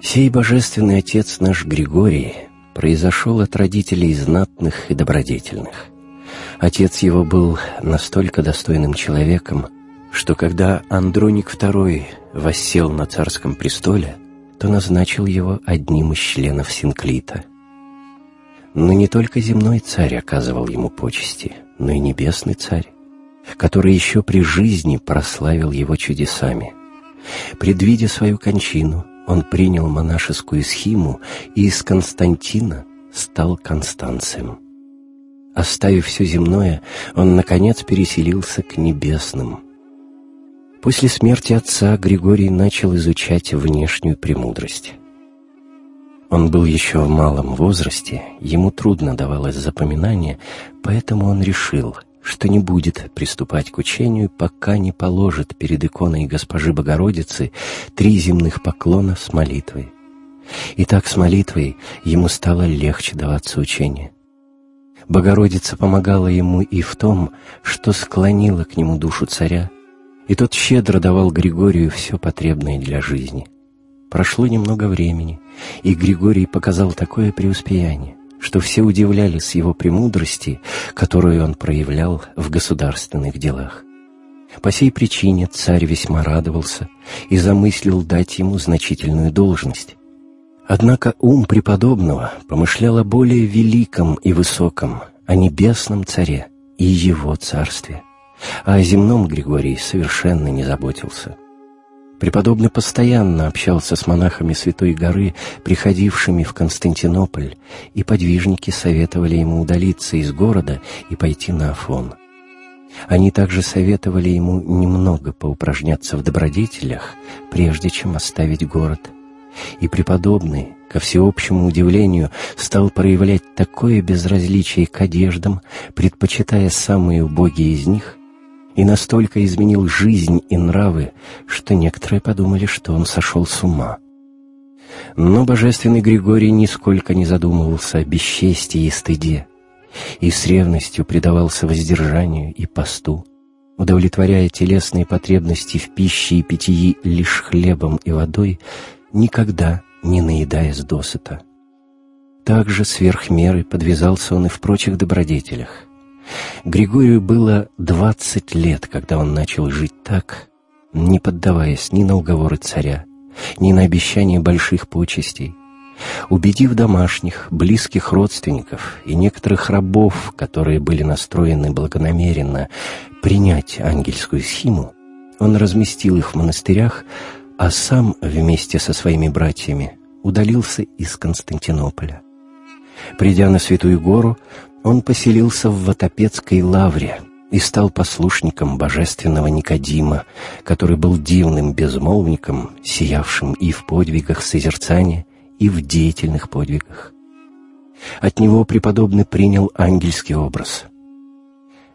Сей божественный отец наш Григорий произошел от родителей знатных и добродетельных. Отец его был настолько достойным человеком, что когда Андроник II воссел на царском престоле, то назначил его одним из членов Синклита. Но не только земной царь оказывал ему почести, но и небесный царь, который еще при жизни прославил его чудесами. Предвидя свою кончину, он принял монашескую схиму и из Константина стал Констанцием. Оставив все земное, он, наконец, переселился к небесным. После смерти отца Григорий начал изучать внешнюю премудрость. Он был еще в малом возрасте, ему трудно давалось запоминание, поэтому он решил, что не будет приступать к учению, пока не положит перед иконой Госпожи Богородицы три земных поклона с молитвой. И так с молитвой ему стало легче даваться учение. Богородица помогала ему и в том, что склонила к нему душу царя, и тот щедро давал Григорию все потребное для жизни. Прошло немного времени, и Григорий показал такое преуспеяние, что все удивлялись его премудрости, которую он проявлял в государственных делах. По сей причине царь весьма радовался и замыслил дать ему значительную должность. Однако ум преподобного помышлял о более великом и высоком, о небесном царе и его царстве, а о земном Григорий совершенно не заботился. Преподобный постоянно общался с монахами Святой Горы, приходившими в Константинополь, и подвижники советовали ему удалиться из города и пойти на Афон. Они также советовали ему немного поупражняться в добродетелях, прежде чем оставить город. И преподобный, ко всеобщему удивлению, стал проявлять такое безразличие к одеждам, предпочитая самые убогие из них, и настолько изменил жизнь и нравы, что некоторые подумали, что он сошел с ума. Но божественный Григорий нисколько не задумывался о бесчестии и стыде, и с ревностью предавался воздержанию и посту, удовлетворяя телесные потребности в пище и питьи лишь хлебом и водой, никогда не наедаясь досыта. Также сверх меры подвязался он и в прочих добродетелях, Григорию было двадцать лет, когда он начал жить так, не поддаваясь ни на уговоры царя, ни на обещания больших почестей. Убедив домашних, близких родственников и некоторых рабов, которые были настроены благонамеренно принять ангельскую схиму, он разместил их в монастырях, а сам вместе со своими братьями удалился из Константинополя. Придя на Святую Гору, он поселился в Ватопецкой лавре и стал послушником божественного Никодима, который был дивным безмолвником, сиявшим и в подвигах созерцания, и в деятельных подвигах. От него преподобный принял ангельский образ.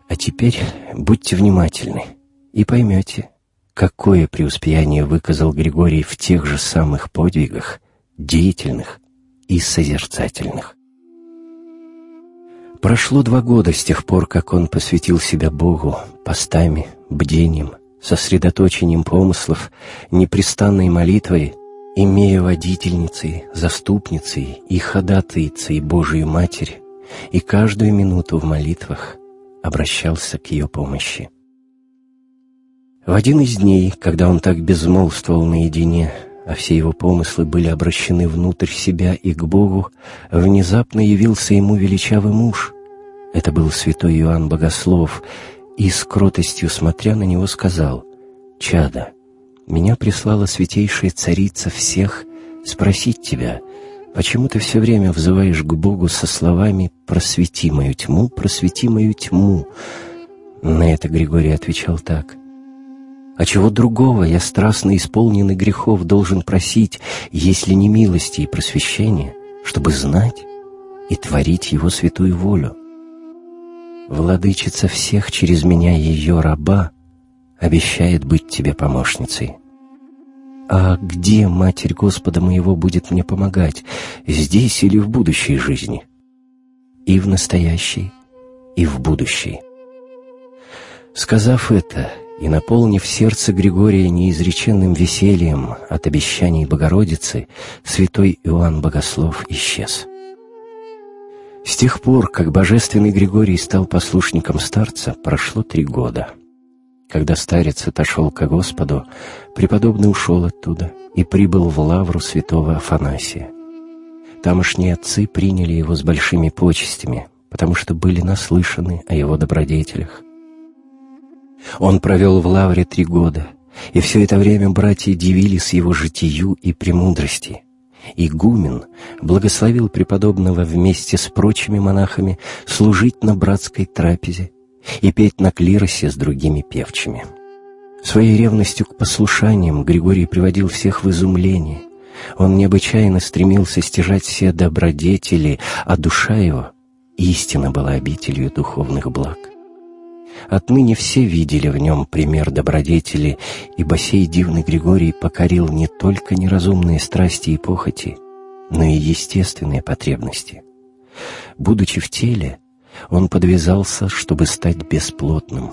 А теперь будьте внимательны и поймете, какое преуспеяние выказал Григорий в тех же самых подвигах, деятельных и созерцательных. Прошло два года с тех пор, как он посвятил себя Богу постами, бдением, сосредоточением помыслов, непрестанной молитвой, имея водительницей, заступницей и ходатайцей Божию Матерь, и каждую минуту в молитвах обращался к ее помощи. В один из дней, когда он так безмолвствовал наедине, а все его помыслы были обращены внутрь себя и к Богу, внезапно явился ему величавый муж. Это был святой Иоанн Богослов, и с кротостью смотря на него сказал, «Чада, меня прислала святейшая царица всех спросить тебя, почему ты все время взываешь к Богу со словами «просвети мою тьму, просвети мою тьму». На это Григорий отвечал так — а чего другого я, страстно исполненный грехов, должен просить, если не милости и просвещения, чтобы знать и творить Его святую волю? Владычица всех через меня ее раба обещает быть тебе помощницей. А где Матерь Господа моего будет мне помогать, здесь или в будущей жизни? И в настоящей, и в будущей. Сказав это, и, наполнив сердце Григория неизреченным весельем от обещаний Богородицы, святой Иоанн Богослов исчез. С тех пор, как божественный Григорий стал послушником старца, прошло три года. Когда старец отошел ко Господу, преподобный ушел оттуда и прибыл в лавру святого Афанасия. Тамошние отцы приняли его с большими почестями, потому что были наслышаны о его добродетелях. Он провел в лавре три года, и все это время братья дивились его житию и премудрости. Игумен благословил преподобного вместе с прочими монахами служить на братской трапезе и петь на клиросе с другими певчими. Своей ревностью к послушаниям Григорий приводил всех в изумление. Он необычайно стремился стяжать все добродетели, а душа его истинно была обителью духовных благ. Отныне все видели в нем пример добродетели, ибо сей дивный Григорий покорил не только неразумные страсти и похоти, но и естественные потребности. Будучи в теле, он подвязался, чтобы стать бесплотным.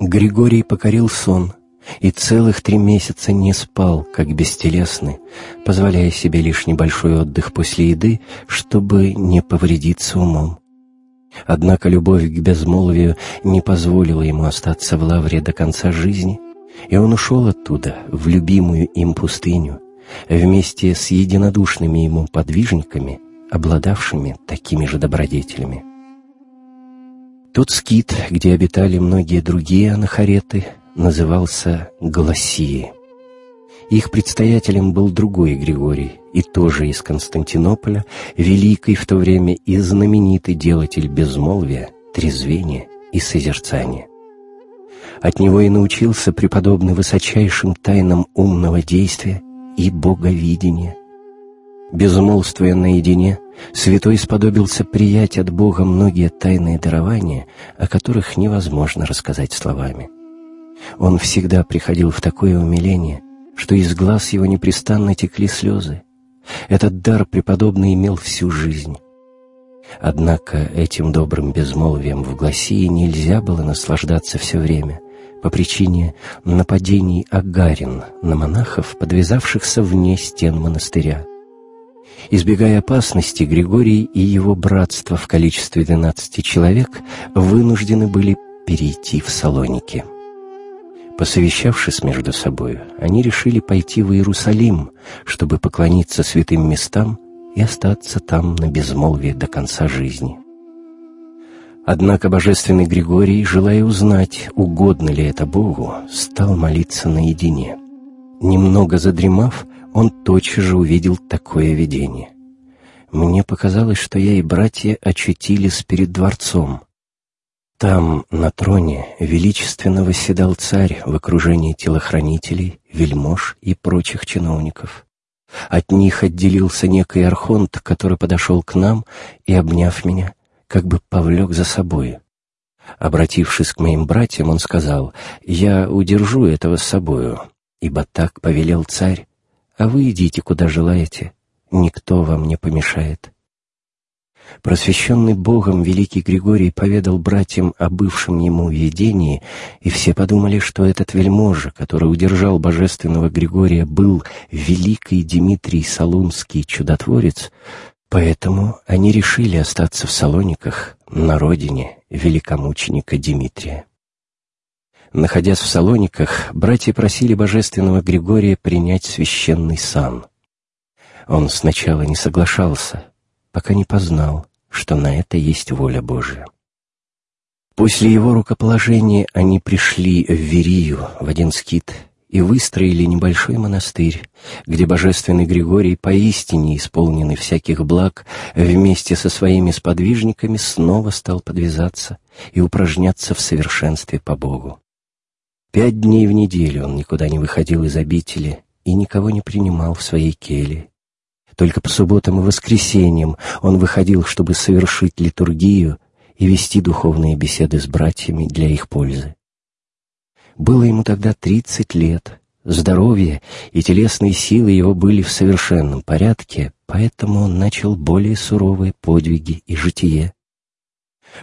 Григорий покорил сон и целых три месяца не спал, как бестелесный, позволяя себе лишь небольшой отдых после еды, чтобы не повредиться умом. Однако любовь к безмолвию не позволила ему остаться в лавре до конца жизни, и он ушел оттуда, в любимую им пустыню, вместе с единодушными ему подвижниками, обладавшими такими же добродетелями. Тот скит, где обитали многие другие анахареты, назывался Гласии. Их предстоятелем был другой Григорий, и тоже из Константинополя, великий в то время и знаменитый делатель безмолвия, трезвения и созерцания. От него и научился преподобный высочайшим тайнам умного действия и боговидения. Безмолвствуя наедине, святой сподобился приять от Бога многие тайные дарования, о которых невозможно рассказать словами. Он всегда приходил в такое умиление, что из глаз его непрестанно текли слезы. Этот дар преподобный имел всю жизнь. Однако этим добрым безмолвием в Гласии нельзя было наслаждаться все время по причине нападений агарин на монахов, подвязавшихся вне стен монастыря. Избегая опасности, Григорий и его братство в количестве двенадцати человек вынуждены были перейти в Салоники. Посовещавшись между собой, они решили пойти в Иерусалим, чтобы поклониться святым местам и остаться там на безмолвие до конца жизни. Однако божественный Григорий, желая узнать, угодно ли это Богу, стал молиться наедине. Немного задремав, он тотчас же увидел такое видение. Мне показалось, что я и братья очутились перед дворцом. Там, на троне, величественно восседал царь в окружении телохранителей, вельмож и прочих чиновников. От них отделился некий архонт, который подошел к нам и, обняв меня, как бы повлек за собой. Обратившись к моим братьям, он сказал, «Я удержу этого с собою, ибо так повелел царь, а вы идите, куда желаете, никто вам не помешает». Просвещенный Богом великий Григорий поведал братьям о бывшем ему видении, и все подумали, что этот вельможа, который удержал божественного Григория, был великий Дмитрий Солунский чудотворец, поэтому они решили остаться в Салониках, на родине великомученика Дмитрия. Находясь в Салониках, братья просили божественного Григория принять священный сан. Он сначала не соглашался, пока не познал, что на это есть воля Божия. После его рукоположения они пришли в Верию, в один скит, и выстроили небольшой монастырь, где божественный Григорий, поистине исполненный всяких благ, вместе со своими сподвижниками снова стал подвязаться и упражняться в совершенстве по Богу. Пять дней в неделю он никуда не выходил из обители и никого не принимал в своей келье, только по субботам и воскресеньям он выходил, чтобы совершить литургию и вести духовные беседы с братьями для их пользы. Было ему тогда тридцать лет, здоровье и телесные силы его были в совершенном порядке, поэтому он начал более суровые подвиги и житие.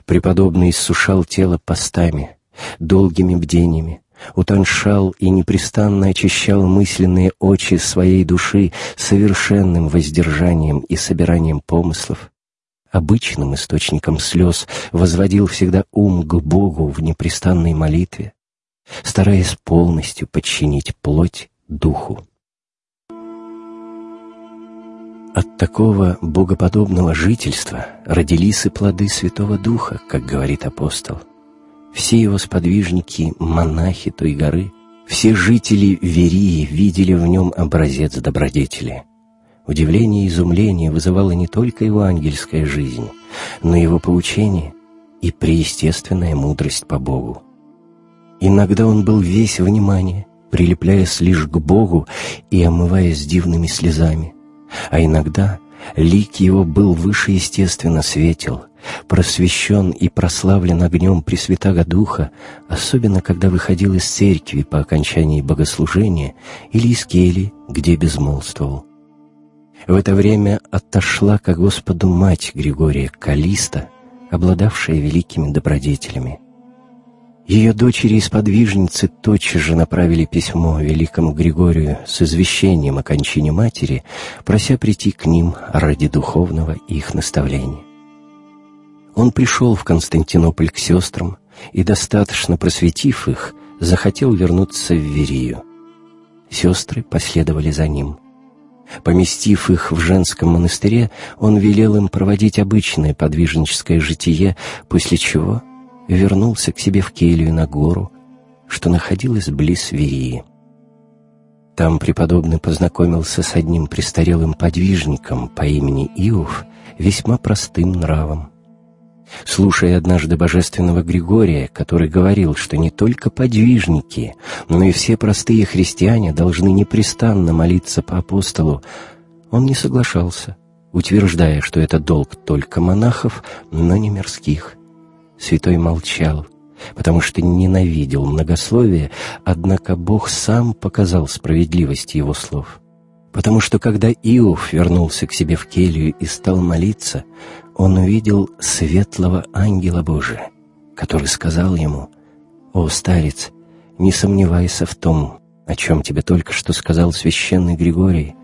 Преподобный иссушал тело постами, долгими бдениями, утоншал и непрестанно очищал мысленные очи своей души совершенным воздержанием и собиранием помыслов, обычным источником слез возводил всегда ум к Богу в непрестанной молитве, стараясь полностью подчинить плоть духу. От такого богоподобного жительства родились и плоды Святого Духа, как говорит апостол. Все его сподвижники, монахи той горы, все жители Верии видели в нем образец добродетели. Удивление и изумление вызывало не только его ангельская жизнь, но и его поучение и преестественная мудрость по Богу. Иногда он был весь внимание, прилепляясь лишь к Богу и омываясь дивными слезами – а иногда лик его был выше естественно светел, просвещен и прославлен огнем Пресвятаго Духа, особенно когда выходил из церкви по окончании богослужения или из кели, где безмолвствовал. В это время отошла к Господу мать Григория Калиста, обладавшая великими добродетелями. Ее дочери и сподвижницы тотчас же направили письмо великому Григорию с извещением о кончине матери, прося прийти к ним ради духовного их наставления. Он пришел в Константинополь к сестрам и, достаточно просветив их, захотел вернуться в Верию. Сестры последовали за ним. Поместив их в женском монастыре, он велел им проводить обычное подвижническое житие, после чего вернулся к себе в келью на гору, что находилась близ Верии. Там преподобный познакомился с одним престарелым подвижником по имени Иов, весьма простым нравом. Слушая однажды божественного Григория, который говорил, что не только подвижники, но и все простые христиане должны непрестанно молиться по апостолу, он не соглашался, утверждая, что это долг только монахов, но не мирских. Святой молчал, потому что ненавидел многословие, однако Бог сам показал справедливость его слов. Потому что когда Иов вернулся к себе в келью и стал молиться, он увидел светлого ангела Божия, который сказал ему, «О, старец, не сомневайся в том, о чем тебе только что сказал священный Григорий,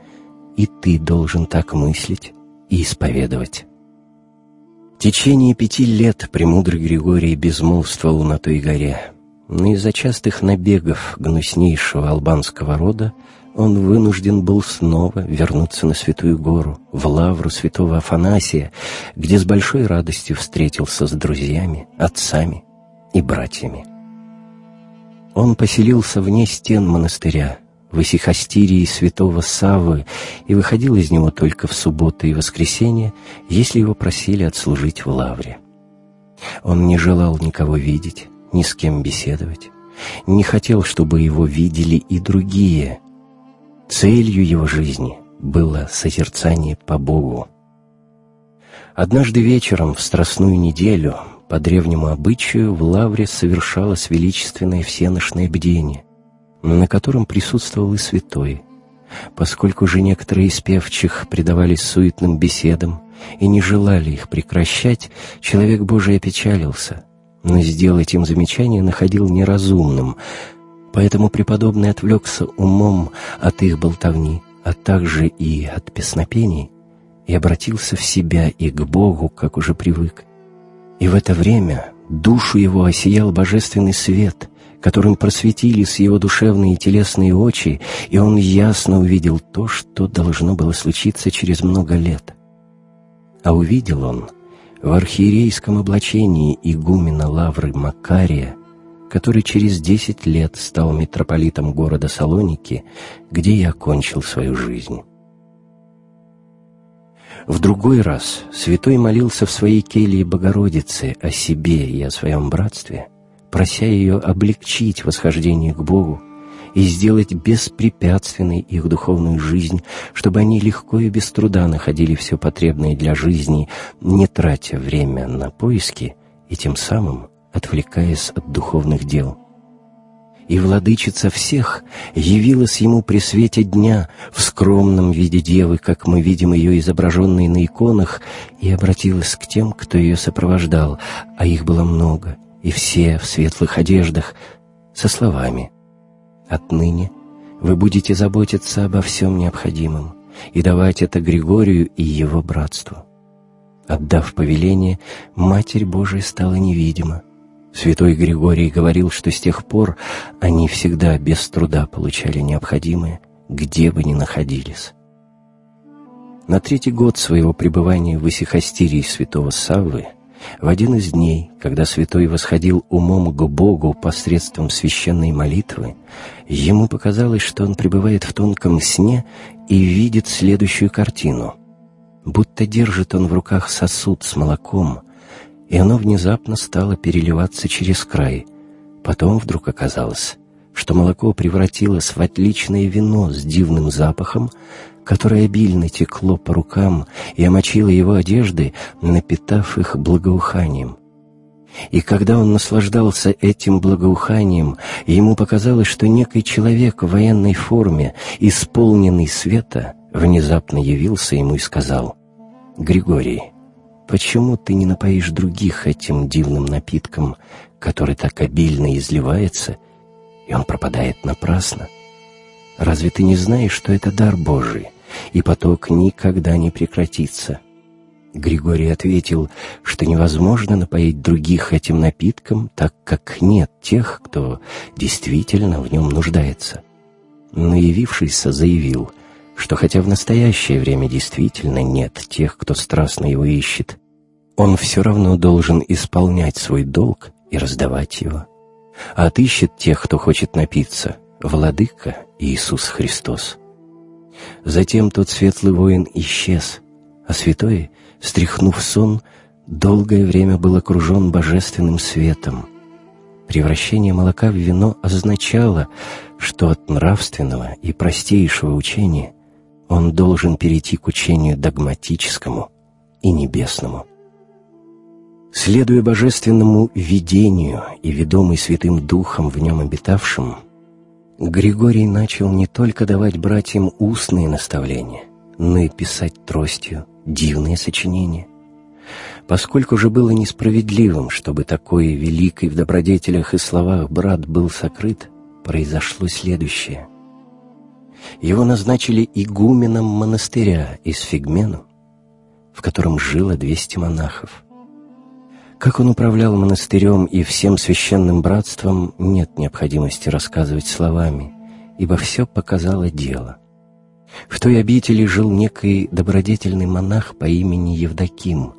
и ты должен так мыслить и исповедовать». В течение пяти лет премудрый Григорий безмолвствовал на той горе, но из-за частых набегов гнуснейшего албанского рода он вынужден был снова вернуться на Святую Гору, в лавру святого Афанасия, где с большой радостью встретился с друзьями, отцами и братьями. Он поселился вне стен монастыря, в исихастирии святого Саввы и выходил из него только в субботы и воскресенье, если его просили отслужить в лавре. Он не желал никого видеть, ни с кем беседовать, не хотел, чтобы его видели и другие. Целью его жизни было созерцание по Богу. Однажды вечером в Страстную неделю по древнему обычаю в лавре совершалось величественное всеношное бдение, на котором присутствовал и святой. Поскольку же некоторые из певчих предавались суетным беседам и не желали их прекращать, человек Божий опечалился, но сделать им замечание находил неразумным, поэтому преподобный отвлекся умом от их болтовни, а также и от песнопений, и обратился в себя и к Богу, как уже привык. И в это время душу его осиял божественный свет, которым просветились его душевные и телесные очи, и он ясно увидел то, что должно было случиться через много лет. А увидел он в архиерейском облачении игумена Лавры Макария, который через десять лет стал митрополитом города Салоники, где и окончил свою жизнь. В другой раз святой молился в своей келье Богородице о себе и о своем братстве – прося ее облегчить восхождение к Богу и сделать беспрепятственной их духовную жизнь, чтобы они легко и без труда находили все потребное для жизни, не тратя время на поиски и тем самым отвлекаясь от духовных дел. И владычица всех явилась ему при свете дня в скромном виде девы, как мы видим ее изображенной на иконах, и обратилась к тем, кто ее сопровождал, а их было много — и все в светлых одеждах, со словами «Отныне вы будете заботиться обо всем необходимом и давать это Григорию и его братству». Отдав повеление, Матерь Божия стала невидима. Святой Григорий говорил, что с тех пор они всегда без труда получали необходимое, где бы ни находились. На третий год своего пребывания в Исихастирии святого Саввы в один из дней, когда святой восходил умом к Богу посредством священной молитвы, ему показалось, что он пребывает в тонком сне и видит следующую картину. Будто держит он в руках сосуд с молоком, и оно внезапно стало переливаться через край. Потом вдруг оказалось, что молоко превратилось в отличное вино с дивным запахом, которое обильно текло по рукам и омочило его одежды, напитав их благоуханием. И когда он наслаждался этим благоуханием, ему показалось, что некий человек в военной форме, исполненный света, внезапно явился ему и сказал, «Григорий, почему ты не напоишь других этим дивным напитком, который так обильно изливается, и он пропадает напрасно? Разве ты не знаешь, что это дар Божий?» и поток никогда не прекратится. Григорий ответил, что невозможно напоить других этим напитком, так как нет тех, кто действительно в нем нуждается. Но явившийся заявил, что хотя в настоящее время действительно нет тех, кто страстно его ищет, он все равно должен исполнять свой долг и раздавать его. А отыщет тех, кто хочет напиться, Владыка Иисус Христос. Затем тот светлый воин исчез, а святой, стряхнув сон, долгое время был окружен божественным светом. Превращение молока в вино означало, что от нравственного и простейшего учения он должен перейти к учению догматическому и небесному. Следуя божественному видению и ведомый Святым Духом в нем обитавшим, Григорий начал не только давать братьям устные наставления, но и писать тростью дивные сочинения. Поскольку же было несправедливым, чтобы такой великий в добродетелях и словах брат был сокрыт, произошло следующее. Его назначили игуменом монастыря из Фигмену, в котором жило 200 монахов. Как он управлял монастырем и всем священным братством, нет необходимости рассказывать словами, ибо все показало дело. В той обители жил некий добродетельный монах по имени Евдоким,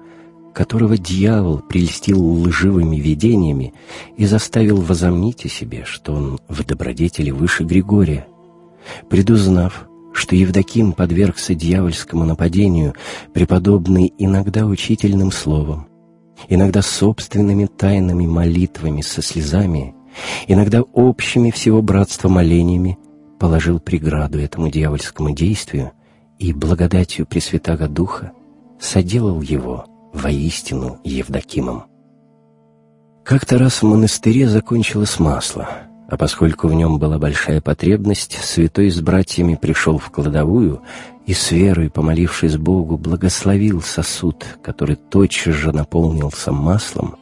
которого дьявол прельстил лживыми видениями и заставил возомнить о себе, что он в добродетели выше Григория. Предузнав, что Евдоким подвергся дьявольскому нападению, преподобный иногда учительным словом, иногда собственными тайными молитвами со слезами, иногда общими всего братства молениями, положил преграду этому дьявольскому действию и благодатью Пресвятаго Духа соделал его воистину Евдокимом. Как-то раз в монастыре закончилось масло — а поскольку в нем была большая потребность, святой с братьями пришел в кладовую и с верой, помолившись Богу, благословил сосуд, который тотчас же наполнился маслом,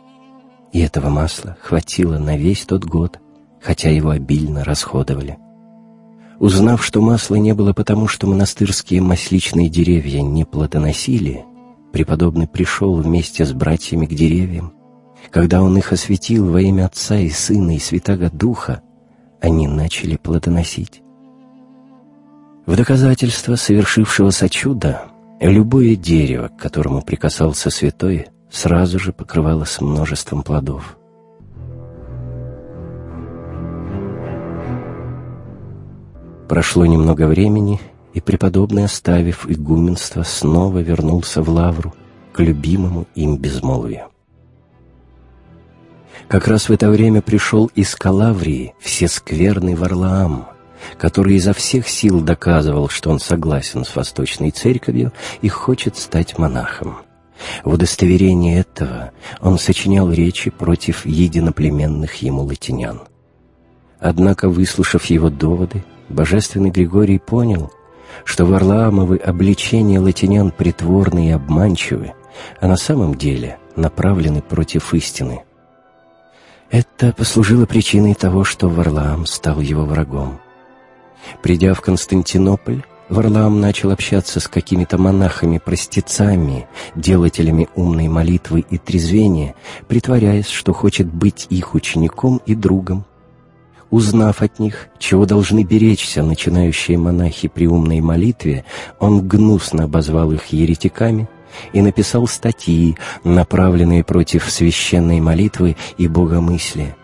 и этого масла хватило на весь тот год, хотя его обильно расходовали. Узнав, что масла не было потому, что монастырские масличные деревья не плодоносили, преподобный пришел вместе с братьями к деревьям когда Он их осветил во имя Отца и Сына и Святаго Духа, они начали плодоносить. В доказательство совершившегося чуда любое дерево, к которому прикасался святой, сразу же покрывалось множеством плодов. Прошло немного времени, и преподобный, оставив игуменство, снова вернулся в лавру к любимому им безмолвию. Как раз в это время пришел из Калаврии всескверный Варлаам, который изо всех сил доказывал, что он согласен с Восточной Церковью и хочет стать монахом. В удостоверение этого он сочинял речи против единоплеменных ему латинян. Однако, выслушав его доводы, божественный Григорий понял, что Варлаамовы обличения латинян притворны и обманчивы, а на самом деле направлены против истины – Это послужило причиной того, что Варлаам стал его врагом. Придя в Константинополь, Варлаам начал общаться с какими-то монахами-простецами, делателями умной молитвы и трезвения, притворяясь, что хочет быть их учеником и другом. Узнав от них, чего должны беречься начинающие монахи при умной молитве, он гнусно обозвал их еретиками и написал статьи, направленные против священной молитвы и богомыслия.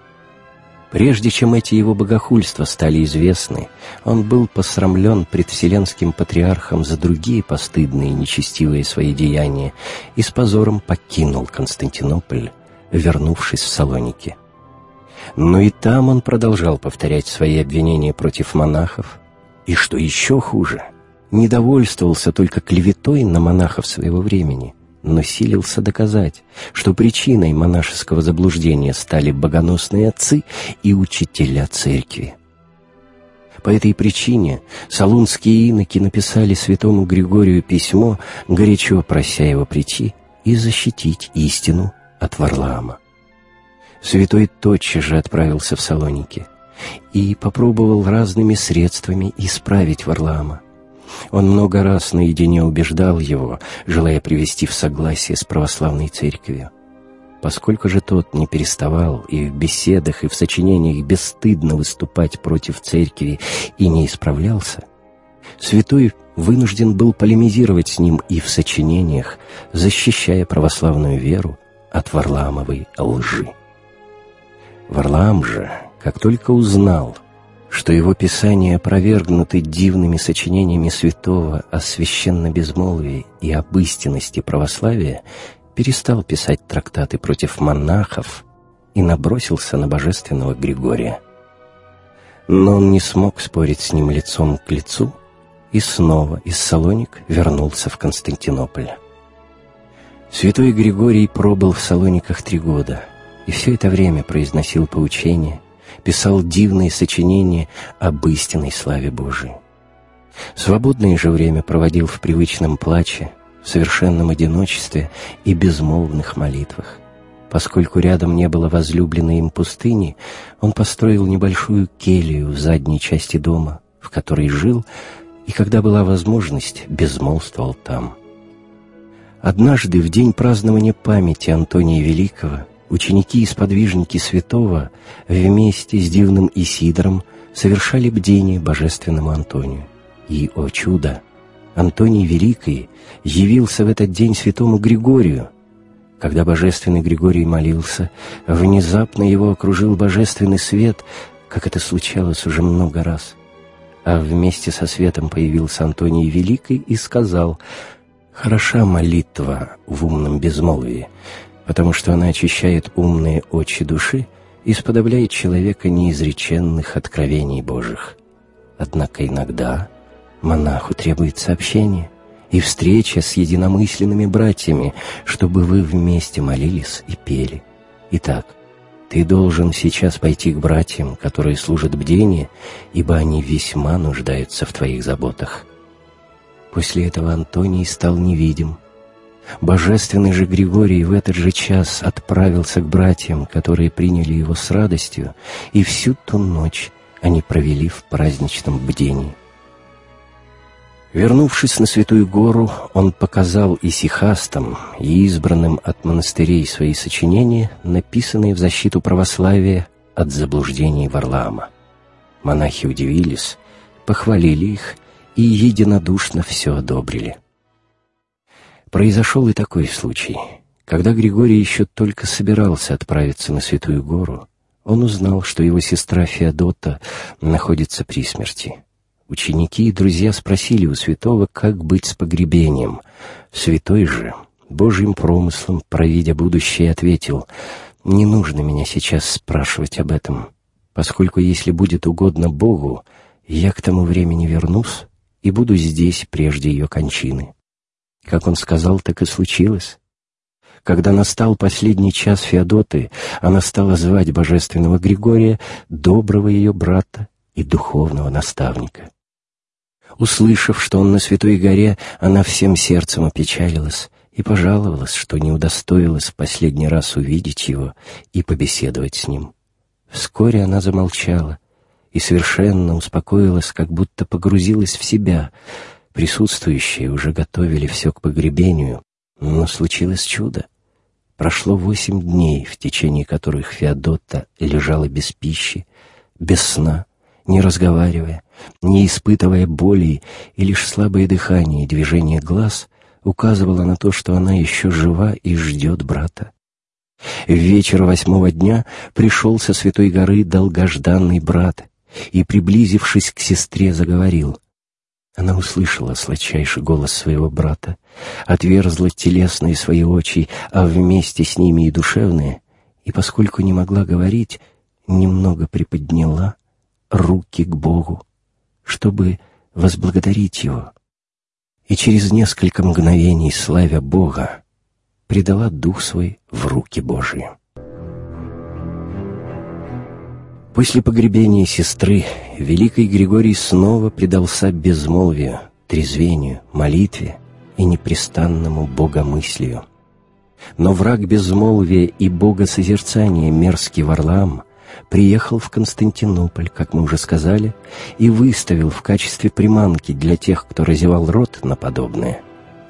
Прежде чем эти его богохульства стали известны, он был посрамлен пред Вселенским Патриархом за другие постыдные и нечестивые свои деяния и с позором покинул Константинополь, вернувшись в Салоники. Но и там он продолжал повторять свои обвинения против монахов, и, что еще хуже, недовольствовался только клеветой на монахов своего времени – но силился доказать, что причиной монашеского заблуждения стали богоносные отцы и учителя церкви. По этой причине салунские иноки написали святому Григорию письмо, горячо прося его прийти и защитить истину от Варлаама. Святой тотчас же отправился в Салоники и попробовал разными средствами исправить Варлаама. Он много раз наедине убеждал его, желая привести в согласие с православной церковью. Поскольку же тот не переставал и в беседах, и в сочинениях бесстыдно выступать против церкви и не исправлялся, святой вынужден был полемизировать с ним и в сочинениях, защищая православную веру от Варламовой лжи. Варлаам же, как только узнал, что его писания опровергнуты дивными сочинениями святого о священно-безмолвии и об истинности православия, перестал писать трактаты против монахов и набросился на божественного Григория. Но он не смог спорить с ним лицом к лицу и снова из Салоник вернулся в Константинополь. Святой Григорий пробыл в Салониках три года и все это время произносил поучения, писал дивные сочинения об истинной славе Божией. Свободное же время проводил в привычном плаче, в совершенном одиночестве и безмолвных молитвах. Поскольку рядом не было возлюбленной им пустыни, он построил небольшую келью в задней части дома, в которой жил, и когда была возможность, безмолвствовал там. Однажды, в день празднования памяти Антония Великого, ученики и сподвижники святого вместе с дивным Исидором совершали бдение божественному Антонию. И, о чудо, Антоний Великий явился в этот день святому Григорию. Когда божественный Григорий молился, внезапно его окружил божественный свет, как это случалось уже много раз. А вместе со светом появился Антоний Великий и сказал «Хороша молитва в умном безмолвии, потому что она очищает умные очи души и сподобляет человека неизреченных откровений Божьих. Однако иногда монаху требуется общение и встреча с единомысленными братьями, чтобы вы вместе молились и пели. Итак, ты должен сейчас пойти к братьям, которые служат бдение, ибо они весьма нуждаются в твоих заботах». После этого Антоний стал невидим, Божественный же Григорий в этот же час отправился к братьям, которые приняли его с радостью, и всю ту ночь они провели в праздничном бдении. Вернувшись на Святую Гору, он показал и сихастам, и избранным от монастырей свои сочинения, написанные в защиту православия от заблуждений Варлаама. Монахи удивились, похвалили их и единодушно все одобрили. Произошел и такой случай. Когда Григорий еще только собирался отправиться на Святую Гору, он узнал, что его сестра Феодота находится при смерти. Ученики и друзья спросили у святого, как быть с погребением. Святой же, Божьим промыслом, провидя будущее, ответил, «Не нужно меня сейчас спрашивать об этом, поскольку, если будет угодно Богу, я к тому времени вернусь и буду здесь прежде ее кончины». Как он сказал, так и случилось. Когда настал последний час Феодоты, она стала звать божественного Григория, доброго ее брата и духовного наставника. Услышав, что он на Святой горе, она всем сердцем опечалилась и пожаловалась, что не удостоилась в последний раз увидеть его и побеседовать с ним. Вскоре она замолчала и совершенно успокоилась, как будто погрузилась в себя. Присутствующие уже готовили все к погребению, но случилось чудо. Прошло восемь дней, в течение которых Феодота лежала без пищи, без сна, не разговаривая, не испытывая боли, и лишь слабое дыхание и движение глаз указывало на то, что она еще жива и ждет брата. В вечер восьмого дня пришел со святой горы долгожданный брат и, приблизившись к сестре, заговорил. Она услышала сладчайший голос своего брата, отверзла телесные свои очи, а вместе с ними и душевные, и, поскольку не могла говорить, немного приподняла руки к Богу, чтобы возблагодарить Его. И через несколько мгновений, славя Бога, предала дух свой в руки Божии. После погребения сестры великий Григорий снова предался безмолвию, трезвению, молитве и непрестанному богомыслию. Но враг безмолвия и богосозерцания мерзкий Варлаам приехал в Константинополь, как мы уже сказали, и выставил в качестве приманки для тех, кто разевал рот на подобное,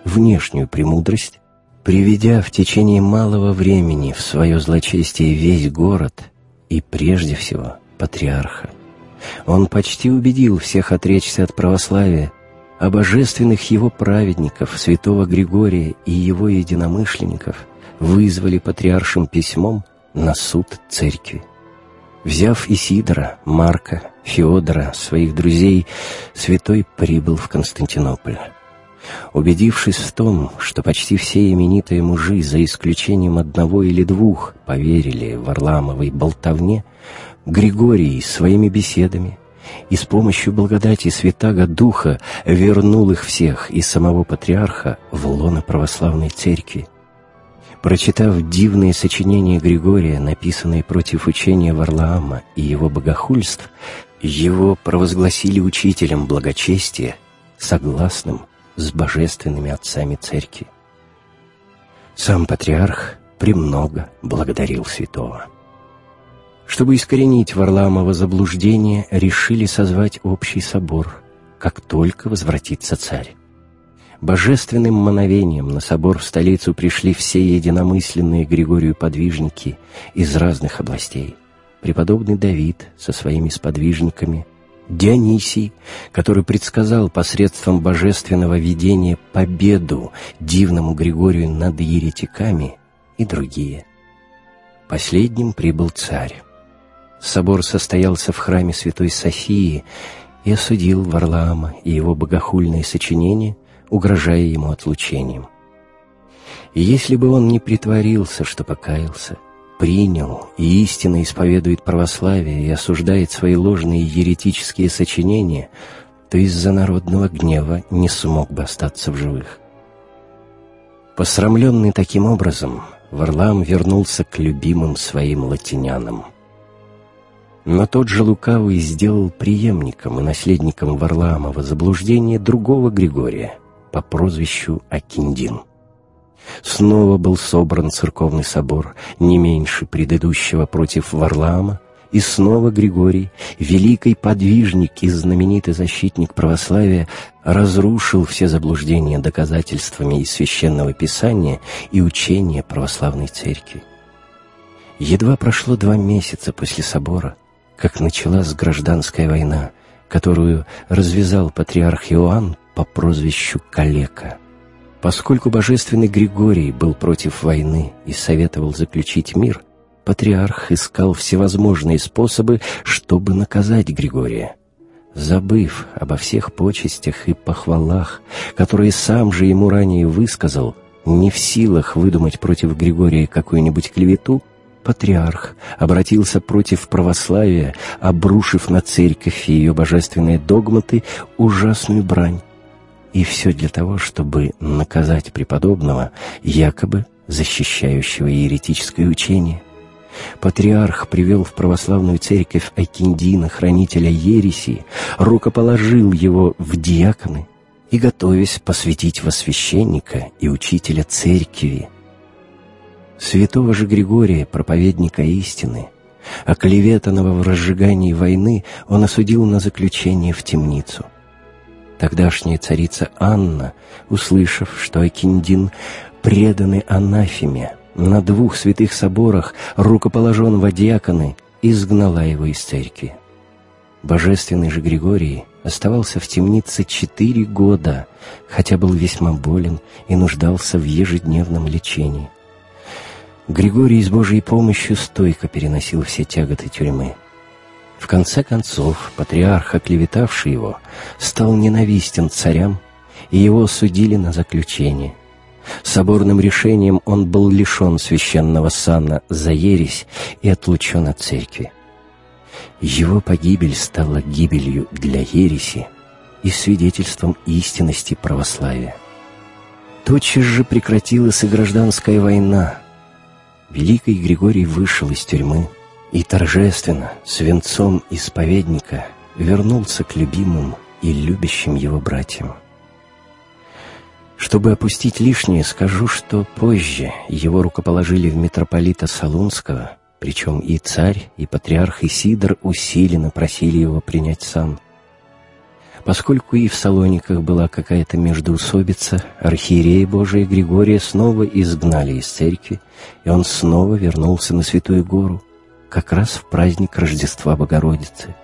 внешнюю премудрость, приведя в течение малого времени в свое злочестие весь город и, прежде всего, патриарха. Он почти убедил всех отречься от православия, а божественных его праведников, святого Григория и его единомышленников, вызвали патриаршим письмом на суд церкви. Взяв Исидора, Марка, Феодора, своих друзей, святой прибыл в Константинополь. Убедившись в том, что почти все именитые мужи, за исключением одного или двух, поверили в Варламовой болтовне, Григорий своими беседами и с помощью благодати Святаго Духа вернул их всех и самого патриарха в лоно православной церкви. Прочитав дивные сочинения Григория, написанные против учения Варлаама и его богохульств, его провозгласили учителем благочестия, согласным с божественными отцами церкви. Сам патриарх премного благодарил святого. Чтобы искоренить Варламово заблуждение, решили созвать общий собор, как только возвратится царь. Божественным мановением на собор в столицу пришли все единомысленные Григорию подвижники из разных областей. Преподобный Давид со своими сподвижниками, Дионисий, который предсказал посредством божественного видения победу дивному Григорию над еретиками и другие. Последним прибыл царь. Собор состоялся в храме Святой Софии и осудил Варлаама и его богохульные сочинения, угрожая ему отлучением. И если бы он не притворился, что покаялся, принял и истинно исповедует православие и осуждает свои ложные еретические сочинения, то из-за народного гнева не смог бы остаться в живых. Посрамленный таким образом, Варлам вернулся к любимым своим латинянам. Но тот же Лукавый сделал преемником и наследником Варламова заблуждение другого Григория по прозвищу Акиндин. Снова был собран церковный собор, не меньше предыдущего против Варлаама, и снова Григорий, великий подвижник и знаменитый защитник православия, разрушил все заблуждения доказательствами из Священного Писания и учения православной церкви. Едва прошло два месяца после собора, как началась гражданская война, которую развязал патриарх Иоанн по прозвищу Калека – Поскольку божественный Григорий был против войны и советовал заключить мир, патриарх искал всевозможные способы, чтобы наказать Григория. Забыв обо всех почестях и похвалах, которые сам же ему ранее высказал, не в силах выдумать против Григория какую-нибудь клевету, патриарх обратился против православия, обрушив на церковь и ее божественные догматы ужасную брань, и все для того, чтобы наказать преподобного, якобы защищающего еретическое учение. Патриарх привел в православную церковь Акиндина, хранителя ереси, рукоположил его в диаконы и готовясь посвятить во священника и учителя церкви. Святого же Григория, проповедника истины, оклеветанного в разжигании войны, он осудил на заключение в темницу. Тогдашняя царица Анна, услышав, что Акиндин преданы анафеме, на двух святых соборах рукоположен во диаконы, изгнала его из церкви. Божественный же Григорий оставался в темнице четыре года, хотя был весьма болен и нуждался в ежедневном лечении. Григорий с Божьей помощью стойко переносил все тяготы тюрьмы. В конце концов, патриарх, оклеветавший его, стал ненавистен царям, и его судили на заключение. Соборным решением он был лишен священного сана за ересь и отлучен от церкви. Его погибель стала гибелью для ереси и свидетельством истинности православия. Тотчас же прекратилась и гражданская война. Великий Григорий вышел из тюрьмы и торжественно, с венцом исповедника, вернулся к любимым и любящим его братьям. Чтобы опустить лишнее, скажу, что позже его рукоположили в митрополита Солунского, причем и царь, и патриарх Исидор усиленно просили его принять сан. Поскольку и в Салониках была какая-то междоусобица, архиерея Божия Григория снова изгнали из церкви, и он снова вернулся на Святую Гору, как раз в праздник Рождества Богородицы.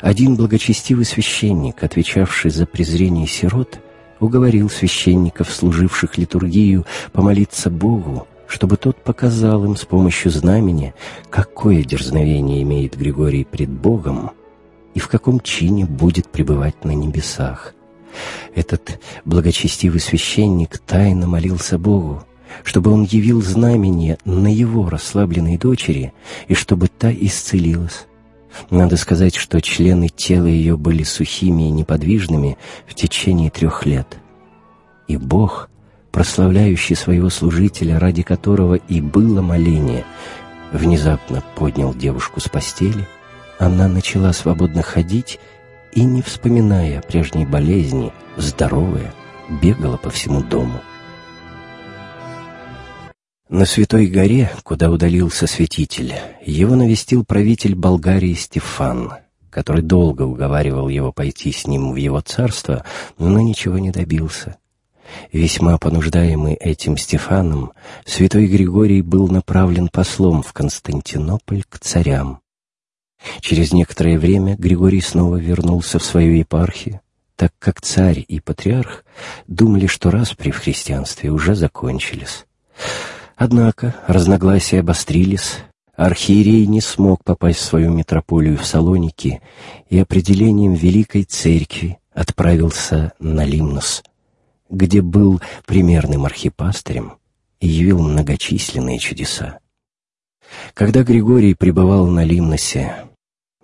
Один благочестивый священник, отвечавший за презрение сирот, уговорил священников, служивших литургию, помолиться Богу, чтобы тот показал им с помощью знамения, какое дерзновение имеет Григорий пред Богом и в каком чине будет пребывать на небесах. Этот благочестивый священник тайно молился Богу, чтобы он явил знамение на его расслабленной дочери и чтобы та исцелилась. Надо сказать, что члены тела ее были сухими и неподвижными в течение трех лет. И Бог, прославляющий своего служителя, ради которого и было моление, внезапно поднял девушку с постели, она начала свободно ходить и, не вспоминая о прежней болезни, здоровая, бегала по всему дому. На Святой горе, куда удалился святитель, его навестил правитель Болгарии Стефан, который долго уговаривал его пойти с ним в его царство, но ничего не добился. Весьма понуждаемый этим Стефаном, святой Григорий был направлен послом в Константинополь к царям. Через некоторое время Григорий снова вернулся в свою епархию, так как царь и патриарх думали, что распри в христианстве уже закончились. Однако разногласия обострились, архиерей не смог попасть в свою метрополию в Салоники и определением Великой Церкви отправился на Лимнос, где был примерным архипастырем и явил многочисленные чудеса. Когда Григорий пребывал на Лимносе,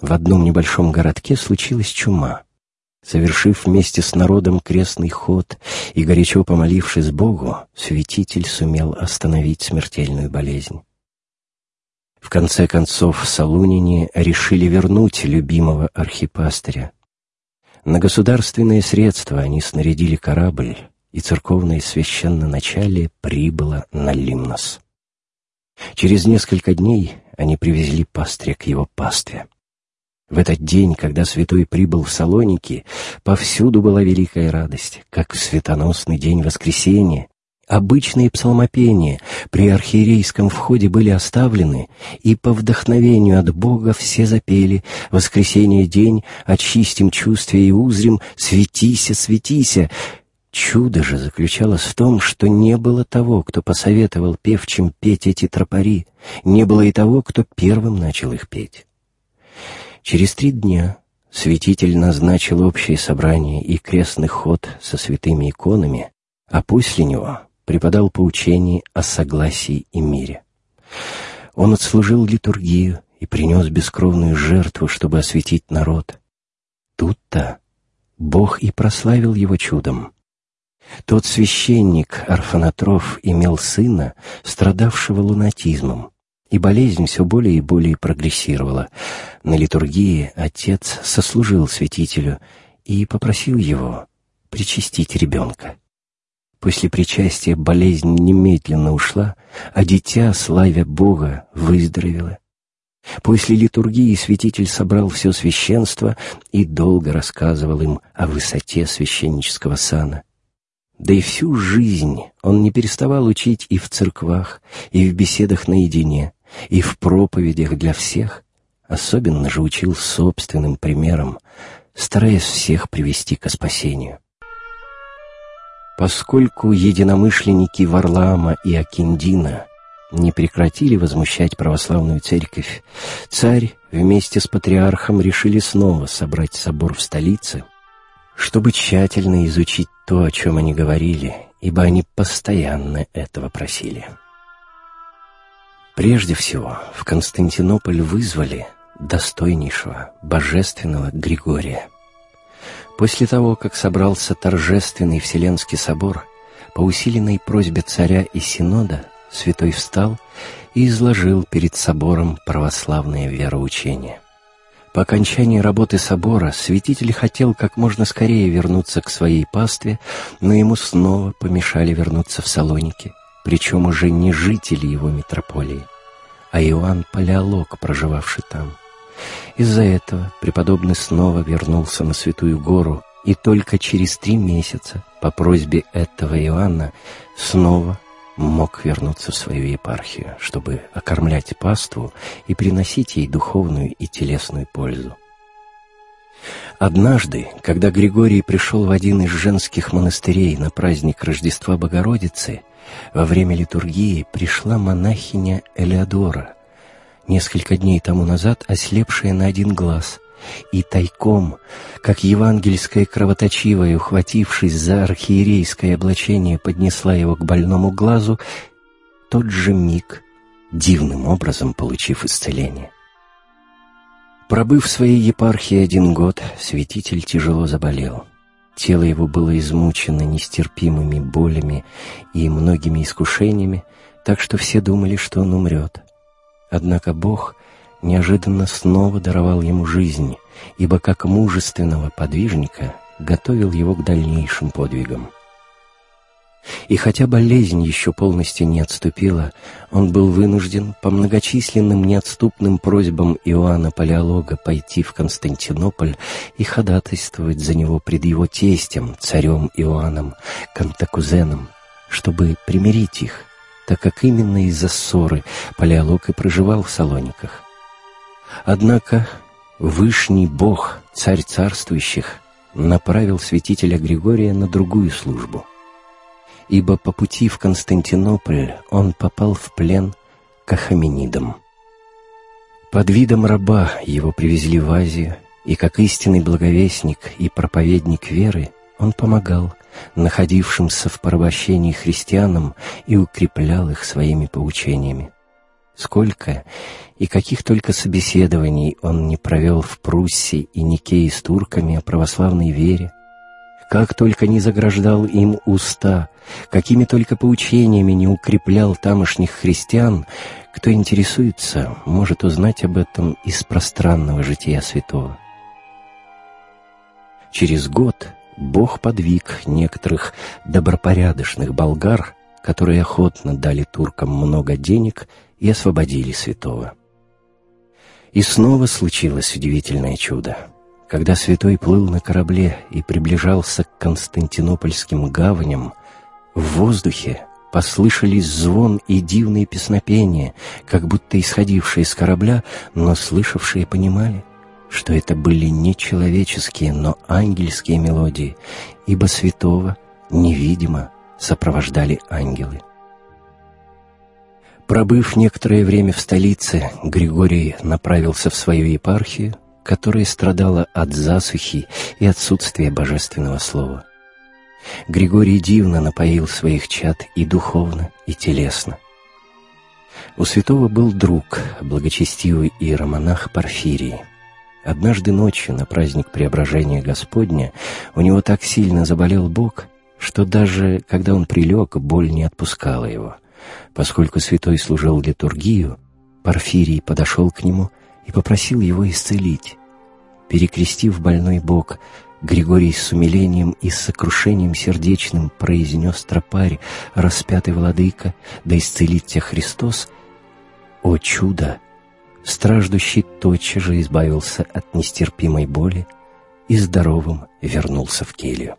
в одном небольшом городке случилась чума — Совершив вместе с народом крестный ход и горячо помолившись Богу, святитель сумел остановить смертельную болезнь. В конце концов, Салунине решили вернуть любимого архипастыря. На государственные средства они снарядили корабль, и церковное священноначалие прибыло на Лимнос. Через несколько дней они привезли пастыря к его пастве. В этот день, когда святой прибыл в Салоники, повсюду была великая радость, как в светоносный день воскресения. Обычные псалмопения при архиерейском входе были оставлены, и по вдохновению от Бога все запели «Воскресенье день, очистим чувствия и узрим, светися, светися». Чудо же заключалось в том, что не было того, кто посоветовал певчим петь эти тропари, не было и того, кто первым начал их петь. Через три дня святитель назначил общее собрание и крестный ход со святыми иконами, а после него преподал поучение о согласии и мире. Он отслужил литургию и принес бескровную жертву, чтобы осветить народ. Тут-то Бог и прославил его чудом. Тот священник Арфанатроф имел сына, страдавшего лунатизмом и болезнь все более и более прогрессировала. На литургии отец сослужил святителю и попросил его причастить ребенка. После причастия болезнь немедленно ушла, а дитя, славя Бога, выздоровело. После литургии святитель собрал все священство и долго рассказывал им о высоте священнического сана. Да и всю жизнь он не переставал учить и в церквах, и в беседах наедине, и в проповедях для всех, особенно же учил собственным примером, стараясь всех привести к спасению. Поскольку единомышленники Варлаама и Акиндина не прекратили возмущать православную церковь, царь вместе с патриархом решили снова собрать собор в столице, чтобы тщательно изучить то, о чем они говорили, ибо они постоянно этого просили. Прежде всего, в Константинополь вызвали достойнейшего, божественного Григория. После того, как собрался торжественный Вселенский собор, по усиленной просьбе царя и синода святой встал и изложил перед собором православное вероучение. По окончании работы собора святитель хотел как можно скорее вернуться к своей пастве, но ему снова помешали вернуться в Салоники, причем уже не жители его митрополии, а Иоанн Палеолог, проживавший там. Из-за этого преподобный снова вернулся на Святую Гору, и только через три месяца по просьбе этого Иоанна снова мог вернуться в свою епархию, чтобы окормлять паству и приносить ей духовную и телесную пользу. Однажды, когда Григорий пришел в один из женских монастырей на праздник Рождества Богородицы, во время литургии пришла монахиня Элеодора, несколько дней тому назад ослепшая на один глаз, и тайком, как евангельское кровоточивое, ухватившись за архиерейское облачение, поднесла его к больному глазу, тот же миг, дивным образом получив исцеление. Пробыв в своей епархии один год, святитель тяжело заболел. Тело его было измучено нестерпимыми болями и многими искушениями, так что все думали, что он умрет. Однако Бог неожиданно снова даровал ему жизнь, ибо как мужественного подвижника готовил его к дальнейшим подвигам. И хотя болезнь еще полностью не отступила, он был вынужден по многочисленным неотступным просьбам Иоанна Палеолога пойти в Константинополь и ходатайствовать за него пред его тестем, царем Иоанном Кантакузеном, чтобы примирить их, так как именно из-за ссоры Палеолог и проживал в Салониках. Однако Вышний Бог, Царь царствующих, направил святителя Григория на другую службу, ибо по пути в Константинополь он попал в плен к Ахаменидам. Под видом раба его привезли в Азию, и как истинный благовестник и проповедник веры он помогал находившимся в порабощении христианам и укреплял их своими поучениями. Сколько и каких только собеседований он не провел в Пруссии и Никее с турками о православной вере, как только не заграждал им уста, какими только поучениями не укреплял тамошних христиан, кто интересуется, может узнать об этом из пространного жития святого. Через год Бог подвиг некоторых добропорядочных болгар, которые охотно дали туркам много денег и освободили святого. И снова случилось удивительное чудо. Когда святой плыл на корабле и приближался к константинопольским гаваням, в воздухе послышались звон и дивные песнопения, как будто исходившие с корабля, но слышавшие понимали, что это были не человеческие, но ангельские мелодии, ибо святого невидимо сопровождали ангелы. Пробыв некоторое время в столице, Григорий направился в свою епархию, которая страдала от засухи и отсутствия божественного слова. Григорий дивно напоил своих чад и духовно, и телесно. У святого был друг, благочестивый иеромонах Порфирий. Однажды ночью на праздник Преображения Господня у него так сильно заболел бок, что даже когда он прилег, боль не отпускала его — Поскольку святой служил литургию, Порфирий подошел к нему и попросил его исцелить. Перекрестив больной бок, Григорий с умилением и сокрушением сердечным произнес тропарь «Распятый владыка, да исцелит тебя Христос!» О чудо! Страждущий тотчас же избавился от нестерпимой боли и здоровым вернулся в келью.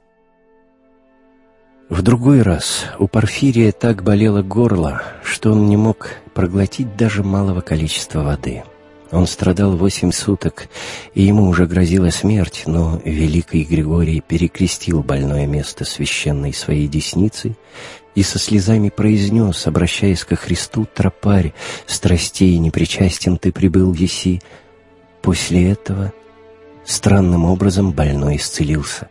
В другой раз у Порфирия так болело горло, что он не мог проглотить даже малого количества воды — он страдал восемь суток, и ему уже грозила смерть, но великий Григорий перекрестил больное место священной своей десницы и со слезами произнес, обращаясь ко Христу, «Тропарь, страстей непричастен ты прибыл еси». После этого странным образом больной исцелился.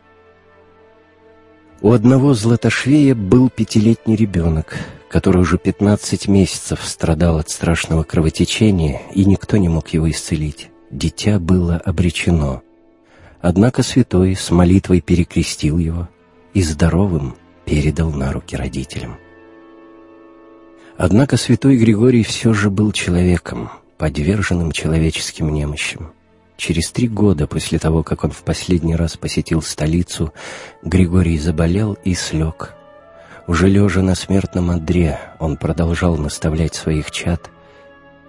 У одного златошвея был пятилетний ребенок — который уже 15 месяцев страдал от страшного кровотечения, и никто не мог его исцелить. Дитя было обречено. Однако святой с молитвой перекрестил его и здоровым передал на руки родителям. Однако святой Григорий все же был человеком, подверженным человеческим немощам. Через три года после того, как он в последний раз посетил столицу, Григорий заболел и слег – уже лежа на смертном одре, он продолжал наставлять своих чад,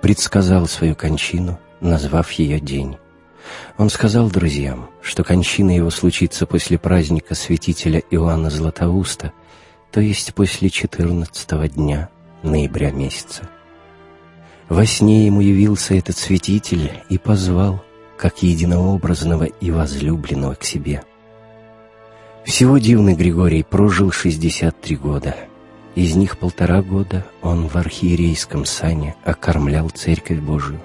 предсказал свою кончину, назвав ее день. Он сказал друзьям, что кончина его случится после праздника святителя Иоанна Златоуста, то есть после четырнадцатого дня ноября месяца. Во сне ему явился этот святитель и позвал, как единообразного и возлюбленного к себе. Всего дивный Григорий прожил 63 года. Из них полтора года он в архиерейском сане окормлял Церковь Божию.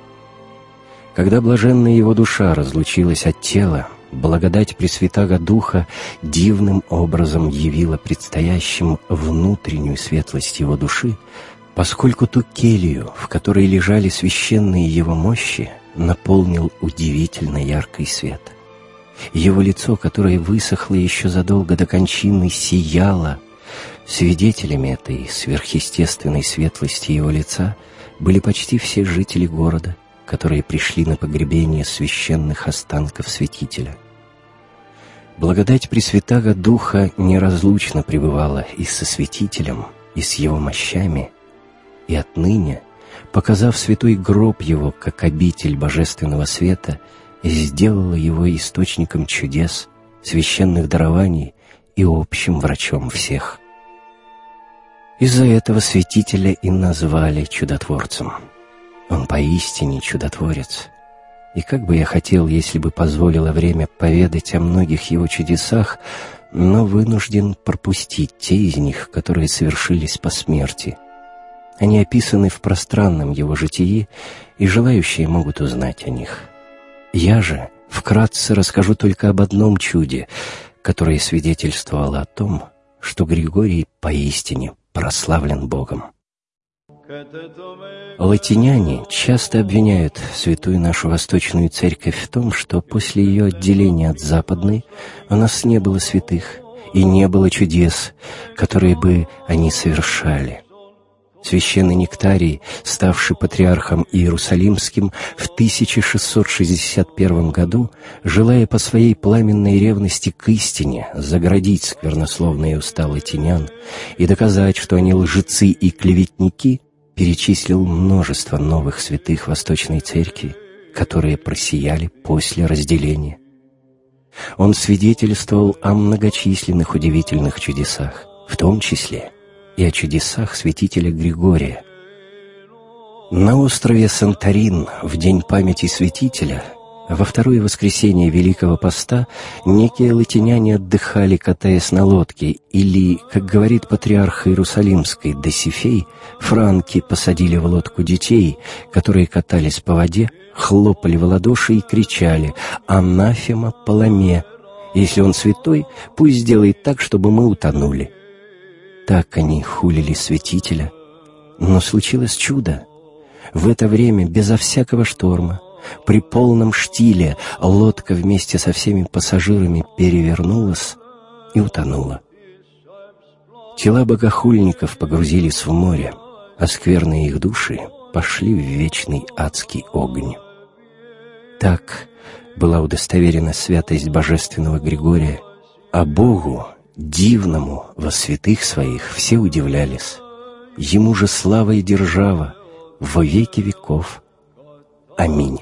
Когда блаженная его душа разлучилась от тела, благодать Пресвятаго Духа дивным образом явила предстоящим внутреннюю светлость его души, поскольку ту келью, в которой лежали священные его мощи, наполнил удивительно яркий свет. Его лицо, которое высохло еще задолго до кончины, сияло. Свидетелями этой сверхъестественной светлости его лица были почти все жители города, которые пришли на погребение священных останков святителя. Благодать Пресвятаго Духа неразлучно пребывала и со святителем, и с его мощами, и отныне, показав святой гроб его как обитель божественного света, и сделала его источником чудес, священных дарований и общим врачом всех. Из-за этого святителя и назвали чудотворцем. Он поистине чудотворец. И как бы я хотел, если бы позволило время поведать о многих его чудесах, но вынужден пропустить те из них, которые совершились по смерти. Они описаны в пространном его житии, и желающие могут узнать о них. Я же вкратце расскажу только об одном чуде, которое свидетельствовало о том, что Григорий поистине прославлен Богом. Латиняне часто обвиняют святую нашу Восточную Церковь в том, что после ее отделения от Западной у нас не было святых и не было чудес, которые бы они совершали. Священный Нектарий, ставший патриархом Иерусалимским в 1661 году, желая по своей пламенной ревности к истине заградить сквернословные уста латинян и доказать, что они лжецы и клеветники, перечислил множество новых святых Восточной Церкви, которые просияли после разделения. Он свидетельствовал о многочисленных удивительных чудесах, в том числе и о чудесах святителя Григория. На острове Санторин в день памяти святителя во второе воскресенье Великого Поста некие латиняне отдыхали, катаясь на лодке, или, как говорит патриарх Иерусалимской Досифей, франки посадили в лодку детей, которые катались по воде, хлопали в ладоши и кричали «Анафема Паламе! Если он святой, пусть сделает так, чтобы мы утонули». Так они хулили святителя. Но случилось чудо. В это время, безо всякого шторма, при полном штиле, лодка вместе со всеми пассажирами перевернулась и утонула. Тела богохульников погрузились в море, а скверные их души пошли в вечный адский огонь. Так была удостоверена святость божественного Григория, а Богу, дивному во святых своих, все удивлялись. Ему же слава и держава во веки веков. Аминь.